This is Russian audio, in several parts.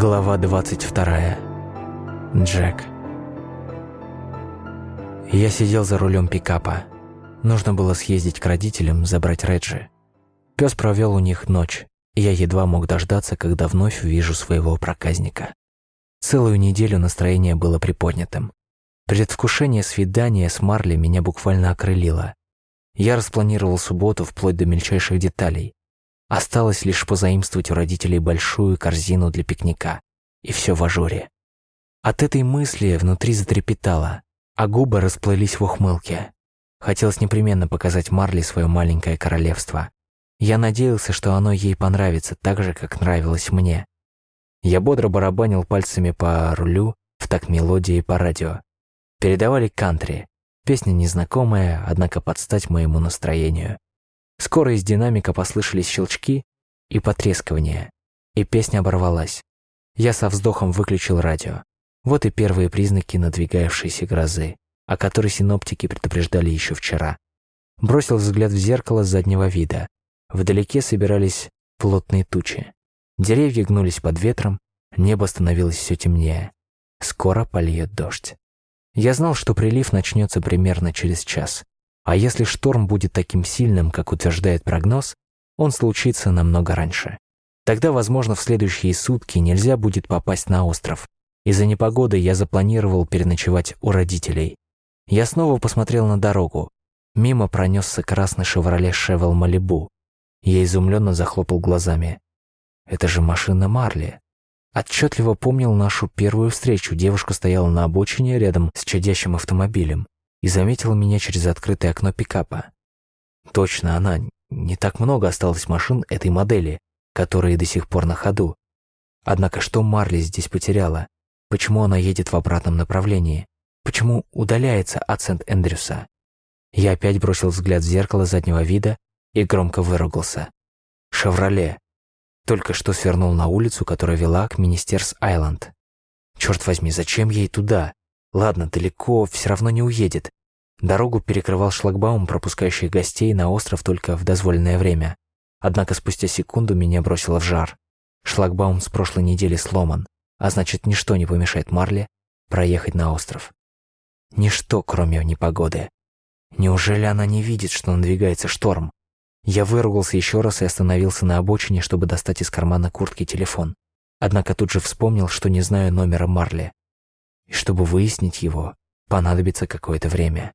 Глава 22. Джек. Я сидел за рулем пикапа. Нужно было съездить к родителям, забрать Реджи. Пес провел у них ночь, я едва мог дождаться, когда вновь увижу своего проказника. Целую неделю настроение было приподнятым. Предвкушение свидания с Марли меня буквально окрылило. Я распланировал субботу вплоть до мельчайших деталей. Осталось лишь позаимствовать у родителей большую корзину для пикника. И все в ажуре. От этой мысли внутри затрепетало, а губы расплылись в ухмылке. Хотелось непременно показать Марли свое маленькое королевство. Я надеялся, что оно ей понравится так же, как нравилось мне. Я бодро барабанил пальцами по рулю в такт мелодии по радио. Передавали кантри. Песня незнакомая, однако под стать моему настроению. Скоро из динамика послышались щелчки и потрескивания, и песня оборвалась. Я со вздохом выключил радио. Вот и первые признаки надвигающейся грозы, о которой синоптики предупреждали еще вчера. Бросил взгляд в зеркало заднего вида. Вдалеке собирались плотные тучи. Деревья гнулись под ветром, небо становилось все темнее. Скоро польет дождь. Я знал, что прилив начнется примерно через час. А если шторм будет таким сильным, как утверждает прогноз, он случится намного раньше. Тогда, возможно, в следующие сутки нельзя будет попасть на остров. Из-за непогоды я запланировал переночевать у родителей. Я снова посмотрел на дорогу. Мимо пронесся красный «Шевроле Шевел Малибу». Я изумленно захлопал глазами. Это же машина Марли. Отчетливо помнил нашу первую встречу. Девушка стояла на обочине рядом с чадящим автомобилем и заметила меня через открытое окно пикапа. Точно она, не так много осталось машин этой модели, которые до сих пор на ходу. Однако что Марли здесь потеряла? Почему она едет в обратном направлении? Почему удаляется от Сент-Эндрюса? Я опять бросил взгляд в зеркало заднего вида и громко выругался. «Шевроле!» Только что свернул на улицу, которая вела к Министерс-Айленд. Черт возьми, зачем ей туда? Ладно, далеко все равно не уедет. Дорогу перекрывал шлагбаум, пропускающий гостей на остров только в дозволенное время. Однако спустя секунду меня бросило в жар. Шлагбаум с прошлой недели сломан, а значит, ничто не помешает Марле проехать на остров. Ничто, кроме непогоды. Неужели она не видит, что надвигается шторм? Я выругался еще раз и остановился на обочине, чтобы достать из кармана куртки телефон. Однако тут же вспомнил, что не знаю номера Марли и чтобы выяснить его, понадобится какое-то время.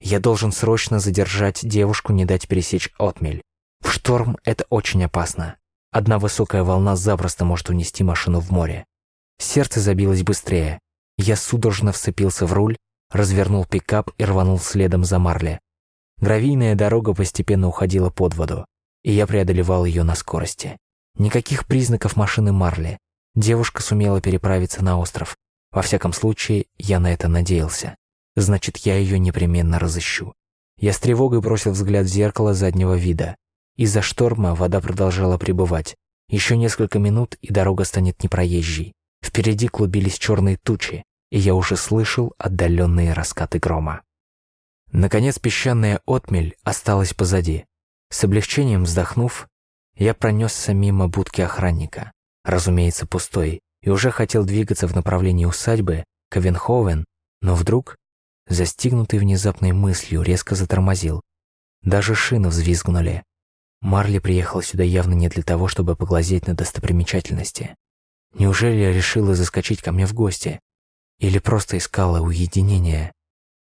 Я должен срочно задержать девушку, не дать пересечь отмель. В шторм это очень опасно. Одна высокая волна запросто может унести машину в море. Сердце забилось быстрее. Я судорожно вцепился в руль, развернул пикап и рванул следом за Марли. Гравийная дорога постепенно уходила под воду, и я преодолевал ее на скорости. Никаких признаков машины Марли. Девушка сумела переправиться на остров. Во всяком случае, я на это надеялся. Значит, я ее непременно разыщу. Я с тревогой бросил взгляд в зеркало заднего вида. Из-за шторма вода продолжала пребывать. Еще несколько минут, и дорога станет непроезжей. Впереди клубились черные тучи, и я уже слышал отдаленные раскаты грома. Наконец песчаная отмель осталась позади. С облегчением вздохнув, я пронесся мимо будки охранника, разумеется, пустой, и уже хотел двигаться в направлении усадьбы Ковенховен, но вдруг, застигнутый внезапной мыслью, резко затормозил. Даже шины взвизгнули. Марли приехал сюда явно не для того, чтобы поглазеть на достопримечательности. Неужели решила заскочить ко мне в гости? Или просто искала уединения?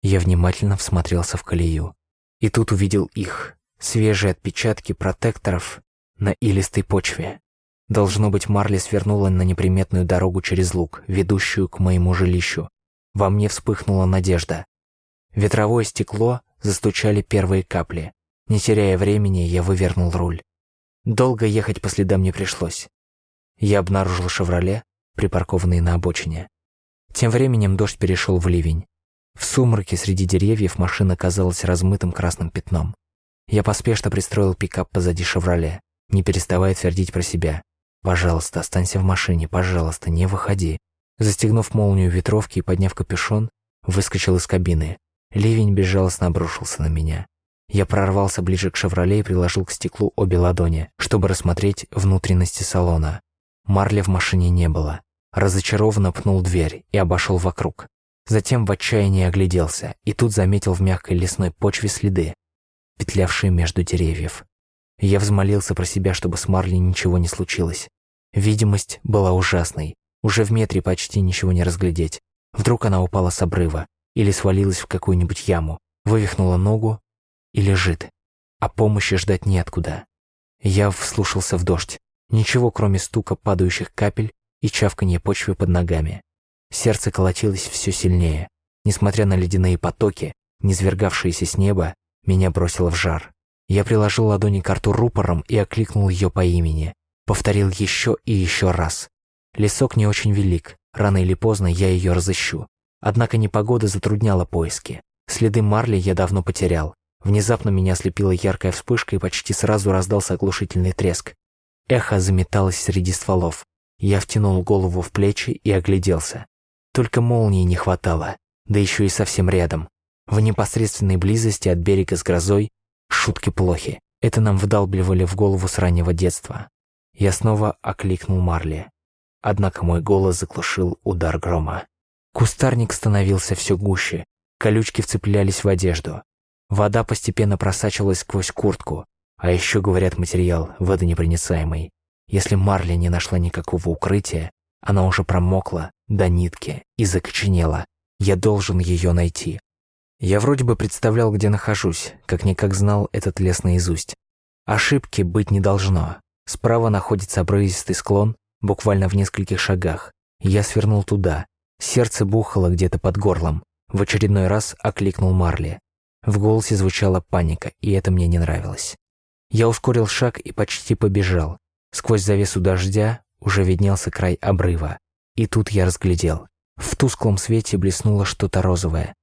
Я внимательно всмотрелся в колею. И тут увидел их, свежие отпечатки протекторов на илистой почве. Должно быть, Марли свернула на неприметную дорогу через луг, ведущую к моему жилищу. Во мне вспыхнула надежда. Ветровое стекло застучали первые капли. Не теряя времени, я вывернул руль. Долго ехать по следам не пришлось. Я обнаружил «Шевроле», припаркованный на обочине. Тем временем дождь перешел в ливень. В сумраке среди деревьев машина казалась размытым красным пятном. Я поспешно пристроил пикап позади «Шевроле», не переставая твердить про себя. «Пожалуйста, останься в машине, пожалуйста, не выходи». Застегнув молнию ветровки и подняв капюшон, выскочил из кабины. Ливень безжалостно обрушился на меня. Я прорвался ближе к «Шевроле» и приложил к стеклу обе ладони, чтобы рассмотреть внутренности салона. Марли в машине не было. разочарованно пнул дверь и обошел вокруг. Затем в отчаянии огляделся и тут заметил в мягкой лесной почве следы, петлявшие между деревьев. Я взмолился про себя, чтобы с Марли ничего не случилось. Видимость была ужасной. Уже в метре почти ничего не разглядеть. Вдруг она упала с обрыва или свалилась в какую-нибудь яму, вывихнула ногу и лежит. А помощи ждать неоткуда. Я вслушался в дождь. Ничего, кроме стука падающих капель и чавканье почвы под ногами. Сердце колотилось все сильнее. Несмотря на ледяные потоки, низвергавшиеся с неба, меня бросило в жар. Я приложил ладони к рту рупором и окликнул ее по имени. Повторил еще и еще раз. Лесок не очень велик, рано или поздно я ее разыщу. Однако непогода затрудняла поиски. Следы марли я давно потерял. Внезапно меня ослепила яркая вспышка и почти сразу раздался оглушительный треск. Эхо заметалось среди стволов. Я втянул голову в плечи и огляделся. Только молнии не хватало, да еще и совсем рядом. В непосредственной близости от берега с грозой шутки плохи. Это нам вдалбливали в голову с раннего детства. Я снова окликнул Марли. Однако мой голос заглушил удар грома. Кустарник становился все гуще, колючки вцеплялись в одежду. Вода постепенно просачивалась сквозь куртку, а еще, говорят, материал водонепроницаемый. Если Марли не нашла никакого укрытия, она уже промокла до нитки и закоченела. Я должен ее найти. Я вроде бы представлял, где нахожусь, как-никак знал этот лес наизусть. Ошибки быть не должно. Справа находится обрывистый склон, буквально в нескольких шагах. Я свернул туда. Сердце бухало где-то под горлом. В очередной раз окликнул Марли. В голосе звучала паника, и это мне не нравилось. Я ускорил шаг и почти побежал. Сквозь завесу дождя уже виднелся край обрыва. И тут я разглядел. В тусклом свете блеснуло что-то розовое.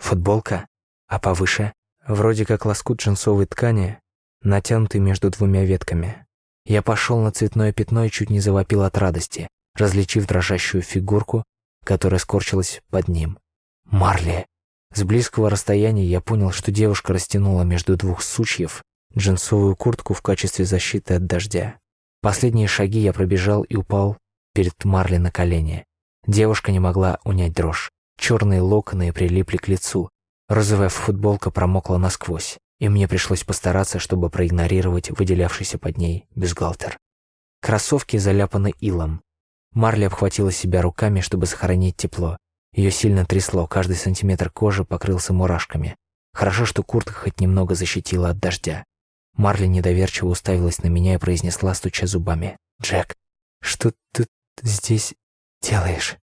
Футболка? А повыше? Вроде как лоскут джинсовой ткани, натянутый между двумя ветками. Я пошел на цветное пятно и чуть не завопил от радости, различив дрожащую фигурку, которая скорчилась под ним. Марли! С близкого расстояния я понял, что девушка растянула между двух сучьев джинсовую куртку в качестве защиты от дождя. Последние шаги я пробежал и упал перед Марли на колени. Девушка не могла унять дрожь. Черные локоны прилипли к лицу. Розовая футболка промокла насквозь, и мне пришлось постараться, чтобы проигнорировать выделявшийся под ней бюстгальтер. Кроссовки заляпаны илом. Марли обхватила себя руками, чтобы сохранить тепло. Ее сильно трясло, каждый сантиметр кожи покрылся мурашками. Хорошо, что куртка хоть немного защитила от дождя. Марли недоверчиво уставилась на меня и произнесла, стуча зубами. «Джек, что ты здесь делаешь?»